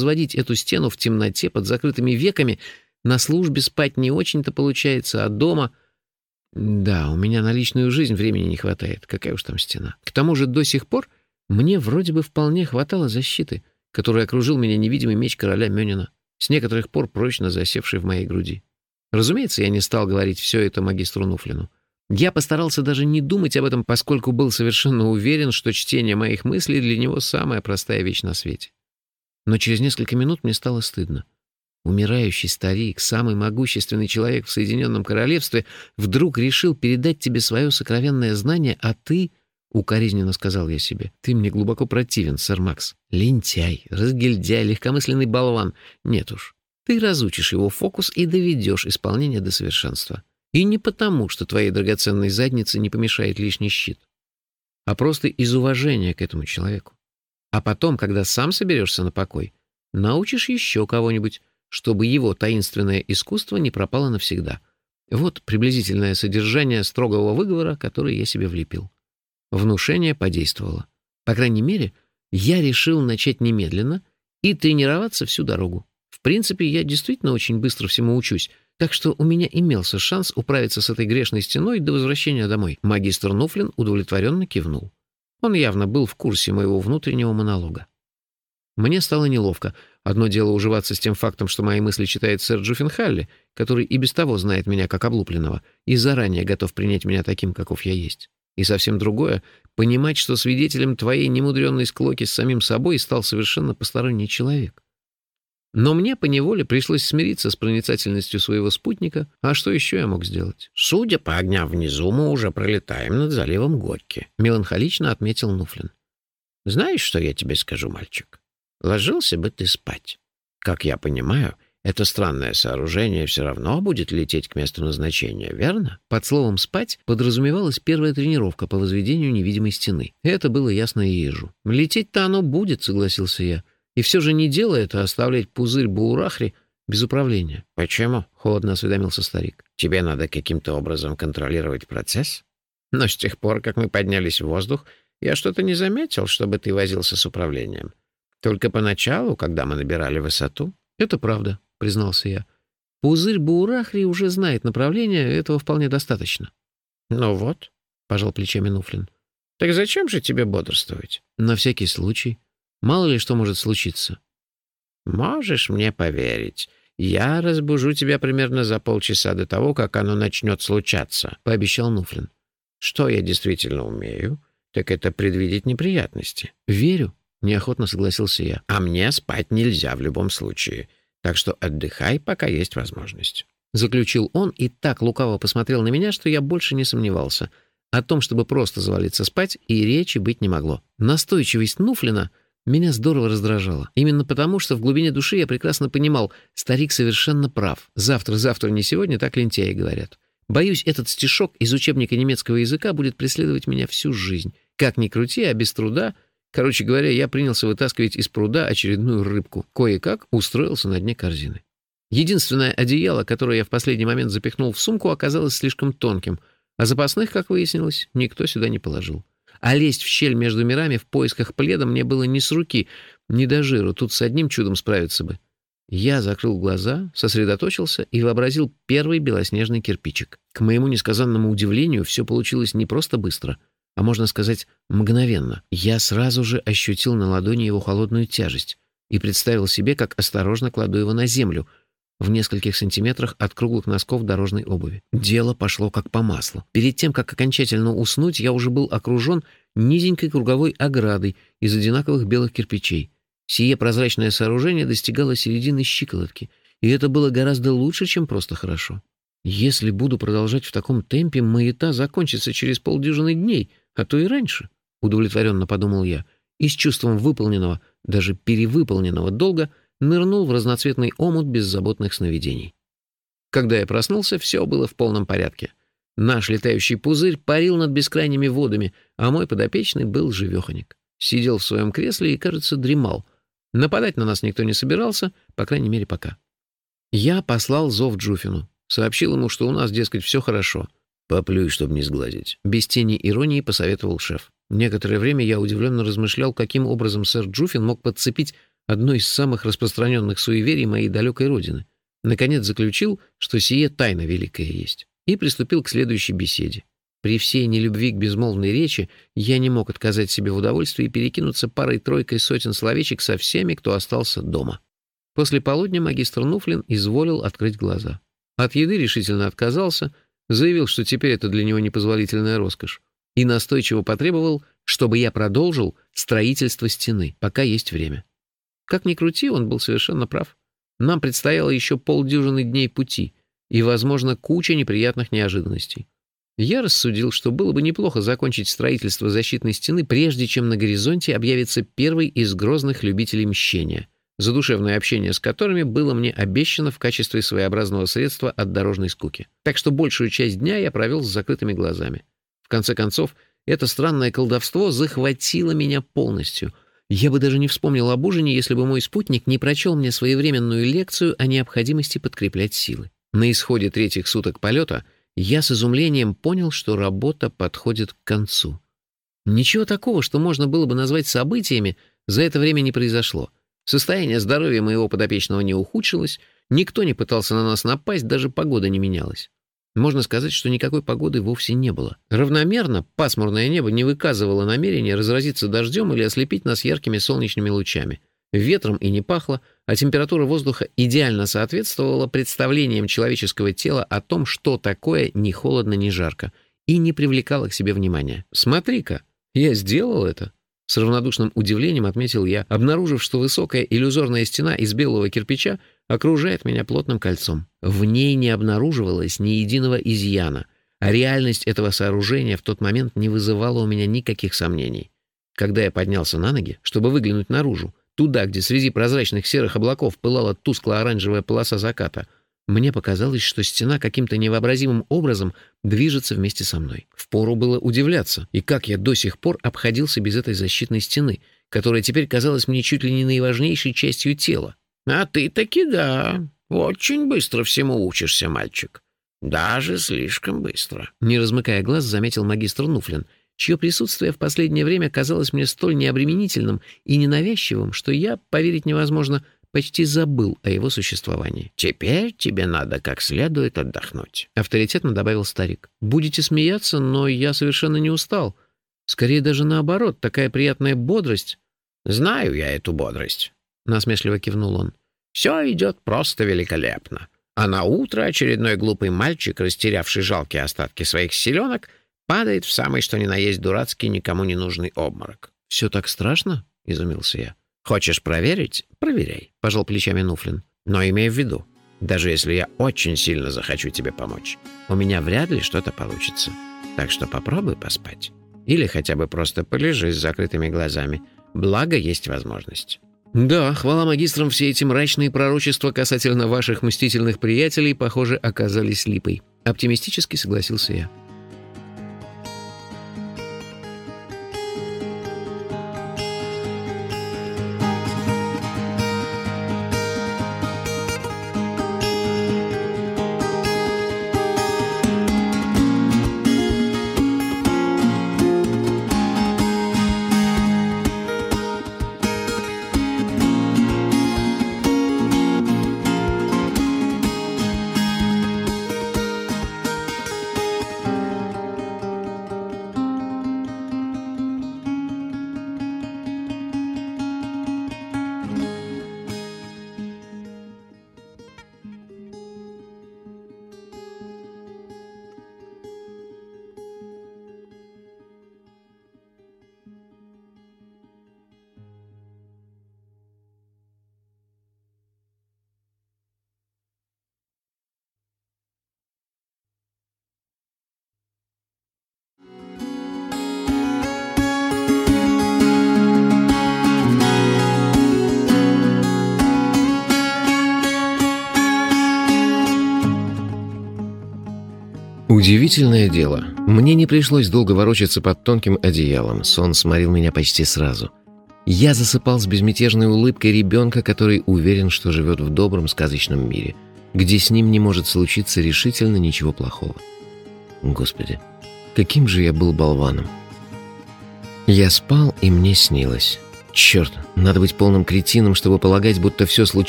Возводить эту стену в темноте под закрытыми веками на службе спать не очень-то получается, а дома... Да, у меня на личную жизнь времени не хватает. Какая уж там стена. К тому же до сих пор мне вроде бы вполне хватало защиты, которой окружил меня невидимый меч короля Мёнина, с некоторых пор прочно засевший в моей груди. Разумеется, я не стал говорить все это магистру Нуфлину. Я постарался даже не думать об этом, поскольку был совершенно уверен, что чтение моих мыслей для него самая простая вещь на свете. Но через несколько минут мне стало стыдно. Умирающий старик, самый могущественный человек в Соединенном Королевстве, вдруг решил передать тебе свое сокровенное знание, а ты, — укоризненно сказал я себе, — ты мне глубоко противен, сэр Макс. Лентяй, разгильдяй, легкомысленный болван. Нет уж, ты разучишь его фокус и доведешь исполнение до совершенства. И не потому, что твоей драгоценной заднице не помешает лишний щит, а просто из уважения к этому человеку. А потом, когда сам соберешься на покой, научишь еще кого-нибудь, чтобы его таинственное искусство не пропало навсегда. Вот приблизительное содержание строгого выговора, который я себе влепил. Внушение подействовало. По крайней мере, я решил начать немедленно и тренироваться всю дорогу. В принципе, я действительно очень быстро всему учусь, так что у меня имелся шанс управиться с этой грешной стеной до возвращения домой. Магистр Нуфлин удовлетворенно кивнул. Он явно был в курсе моего внутреннего монолога. Мне стало неловко. Одно дело уживаться с тем фактом, что мои мысли читает сэр Джуффенхалли, который и без того знает меня как облупленного и заранее готов принять меня таким, каков я есть. И совсем другое — понимать, что свидетелем твоей немудренной склоки с самим собой стал совершенно посторонний человек. Но мне поневоле пришлось смириться с проницательностью своего спутника, а что еще я мог сделать? «Судя по огням внизу, мы уже пролетаем над заливом Горьки», — меланхолично отметил Нуфлин. «Знаешь, что я тебе скажу, мальчик? Ложился бы ты спать. Как я понимаю, это странное сооружение все равно будет лететь к месту назначения, верно?» Под словом «спать» подразумевалась первая тренировка по возведению невидимой стены. Это было ясно и ежу. «Лететь-то оно будет», — согласился я. И все же не дело это оставлять пузырь Буурахри без управления. «Почему?» — холодно осведомился старик. «Тебе надо каким-то образом контролировать процесс? Но с тех пор, как мы поднялись в воздух, я что-то не заметил, чтобы ты возился с управлением. Только поначалу, когда мы набирали высоту...» «Это правда», — признался я. «Пузырь Буурахри уже знает направление, этого вполне достаточно». «Ну вот», — пожал плечами Нуфлин. «Так зачем же тебе бодрствовать?» «На всякий случай». Мало ли что может случиться. Можешь мне поверить. Я разбужу тебя примерно за полчаса до того, как оно начнет случаться, — пообещал Нуфлин. Что я действительно умею, так это предвидеть неприятности. Верю, — неохотно согласился я. А мне спать нельзя в любом случае, так что отдыхай, пока есть возможность. Заключил он и так лукаво посмотрел на меня, что я больше не сомневался. О том, чтобы просто завалиться спать, и речи быть не могло. Настойчивость Нуфлина меня здорово раздражало. Именно потому, что в глубине души я прекрасно понимал, старик совершенно прав. Завтра, завтра, не сегодня, так лентяи говорят. Боюсь, этот стишок из учебника немецкого языка будет преследовать меня всю жизнь. Как ни крути, а без труда... Короче говоря, я принялся вытаскивать из пруда очередную рыбку. Кое-как устроился на дне корзины. Единственное одеяло, которое я в последний момент запихнул в сумку, оказалось слишком тонким, а запасных, как выяснилось, никто сюда не положил. А лезть в щель между мирами в поисках пледа мне было не с руки, не до жиру, тут с одним чудом справиться бы. Я закрыл глаза, сосредоточился и вообразил первый белоснежный кирпичик. К моему несказанному удивлению, все получилось не просто быстро, а, можно сказать, мгновенно. Я сразу же ощутил на ладони его холодную тяжесть и представил себе, как осторожно кладу его на землю — в нескольких сантиметрах от круглых носков дорожной обуви. Дело пошло как по маслу. Перед тем, как окончательно уснуть, я уже был окружен низенькой круговой оградой из одинаковых белых кирпичей. Сие прозрачное сооружение достигало середины щиколотки, и это было гораздо лучше, чем просто хорошо. Если буду продолжать в таком темпе, маята закончится через полдюжины дней, а то и раньше, — удовлетворенно подумал я, и с чувством выполненного, даже перевыполненного долга — нырнул в разноцветный омут беззаботных сновидений. Когда я проснулся, все было в полном порядке. Наш летающий пузырь парил над бескрайними водами, а мой подопечный был живеханик. Сидел в своем кресле и, кажется, дремал. Нападать на нас никто не собирался, по крайней мере, пока. Я послал зов Джуфину. Сообщил ему, что у нас, дескать, все хорошо. «Поплюй, чтобы не сглазить». Без тени иронии посоветовал шеф. Некоторое время я удивленно размышлял, каким образом сэр Джуфин мог подцепить одно из самых распространенных суеверий моей далекой родины. Наконец заключил, что сие тайна великая есть, и приступил к следующей беседе. При всей нелюбви к безмолвной речи я не мог отказать себе в удовольствии перекинуться парой-тройкой сотен словечек со всеми, кто остался дома. После полудня магистр Нуфлин изволил открыть глаза. От еды решительно отказался, заявил, что теперь это для него непозволительная роскошь, и настойчиво потребовал, чтобы я продолжил строительство стены, пока есть время. Как ни крути, он был совершенно прав. Нам предстояло еще полдюжины дней пути и, возможно, куча неприятных неожиданностей. Я рассудил, что было бы неплохо закончить строительство защитной стены, прежде чем на горизонте объявится первый из грозных любителей мщения, задушевное общение с которыми было мне обещано в качестве своеобразного средства от дорожной скуки. Так что большую часть дня я провел с закрытыми глазами. В конце концов, это странное колдовство захватило меня полностью. Я бы даже не вспомнил об ужине, если бы мой спутник не прочел мне своевременную лекцию о необходимости подкреплять силы. На исходе третьих суток полета — я с изумлением понял, что работа подходит к концу. Ничего такого, что можно было бы назвать событиями, за это время не произошло. Состояние здоровья моего подопечного не ухудшилось, никто не пытался на нас напасть, даже погода не менялась. Можно сказать, что никакой погоды вовсе не было. Равномерно пасмурное небо не выказывало намерения разразиться дождем или ослепить нас яркими солнечными лучами. Ветром и не пахло, а температура воздуха идеально соответствовала представлениям человеческого тела о том, что такое ни холодно, ни жарко, и не привлекала к себе внимания. «Смотри-ка, я сделал это!» С равнодушным удивлением отметил я, обнаружив, что высокая иллюзорная стена из белого кирпича окружает меня плотным кольцом. В ней не обнаруживалось ни единого изъяна, а реальность этого сооружения в тот момент не вызывала у меня никаких сомнений. Когда я поднялся на ноги, чтобы выглянуть наружу, туда, где среди прозрачных серых облаков пылала тускло-оранжевая полоса заката, мне показалось, что стена каким-то невообразимым образом движется вместе со мной. Впору было удивляться, и как я до сих пор обходился без этой защитной стены, которая теперь казалась мне чуть ли не наиважнейшей частью тела. «А ты таки да, очень быстро всему учишься, мальчик. Даже слишком быстро», — не размыкая глаз, заметил магистр Нуфлин — чье присутствие в последнее время казалось мне столь необременительным и ненавязчивым, что я, поверить невозможно, почти забыл о его существовании. «Теперь тебе надо как следует отдохнуть», — авторитетно добавил старик. «Будете смеяться, но я совершенно не устал. Скорее даже наоборот, такая приятная бодрость». «Знаю я эту бодрость», — насмешливо кивнул он. «Все идет просто великолепно. А на утро очередной глупый мальчик, растерявший жалкие остатки своих силенок, — падает в самый что ни на есть дурацкий, никому не нужный обморок. «Все так страшно?» — изумился я. «Хочешь проверить? Проверяй», — пожал плечами Нуфлин. «Но имей в виду, даже если я очень сильно захочу тебе помочь, у меня вряд ли что-то получится. Так что попробуй поспать. Или хотя бы просто полежи с закрытыми глазами. Благо, есть возможность». «Да, хвала магистрам, все эти мрачные пророчества касательно ваших мстительных приятелей, похоже, оказались липой». Оптимистически согласился я. Удивительное дело. Мне не пришлось долго ворочаться под тонким одеялом. Сон сморил меня почти сразу. Я засыпал с безмятежной улыбкой ребенка, который уверен, что живет в добром сказочном мире, где с ним не может случиться решительно ничего плохого. Господи, каким же я был болваном. Я спал, и мне снилось. Черт, надо быть полным кретином, чтобы полагать, будто все случившееся